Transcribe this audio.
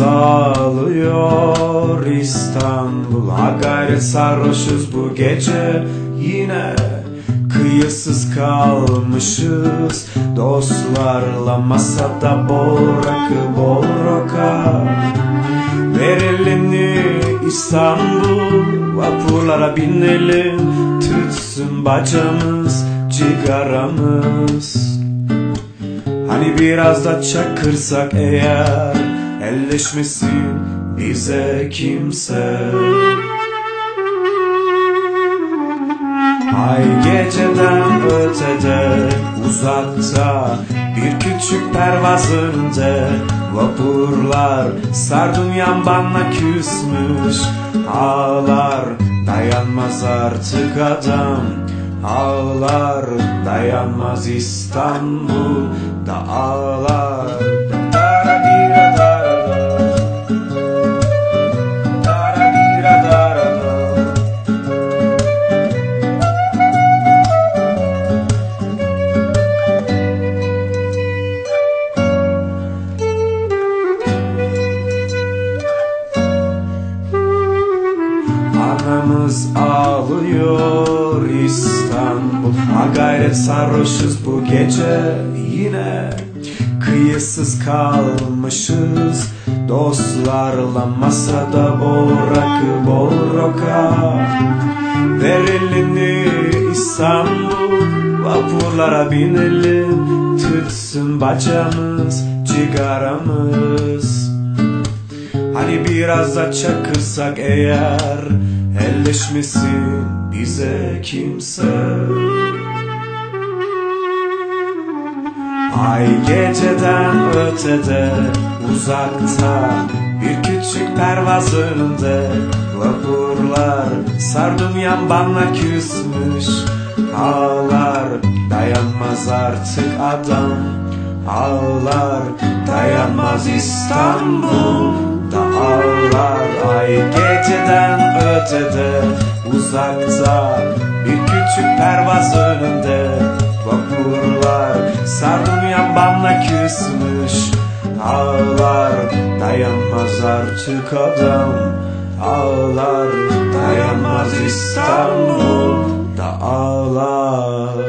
ağlıyor. İstanbul Ha gayret sarhoşuz bu gece. Yine Kıyısız kalmışız. Dostlarla masada bol rakı bol roka. Ver elini İstanbul Vapurlara binelim. Tütsün bacamız Cigaramız. Hani biraz da çakırsak eğer Elleşmesin bize kimse. Ay geceden ötede uzakta bir küçük pervazında Vapurlar sardım yan bana küsmüş. Ağlar dayanmaz artık adam. Ağlar dayanmaz İstanbul da ağlar Anamız ağlıyor İstanbul. Ha gayret sarhoşuz bu gece yine. Kıyısız kalmışız Dostlarla masada bol rakı bol roka Ver elini İstanbul? Vapurlara binelim Tütsün bacamız Cigaramız Hani biraz da çakırsak eğer Elleşmesin bize kimse. Ay geceden ötede uzakta Bir küçük pervazında Vapurlar sardım yan bana küsmüş. Ağlar dayanmaz artık adam. Ağlar dayanmaz İstanbul Ay geceden ötede uzakta Bir küçük pervaz önünde. Vapurlar sardım yan bana küsmüş Ağlar dayanmaz artık adam. Ağlar dayanmaz İstanbul da ağlar